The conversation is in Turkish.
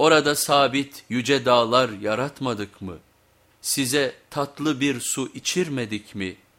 Orada sabit yüce dağlar yaratmadık mı? Size tatlı bir su içirmedik mi?''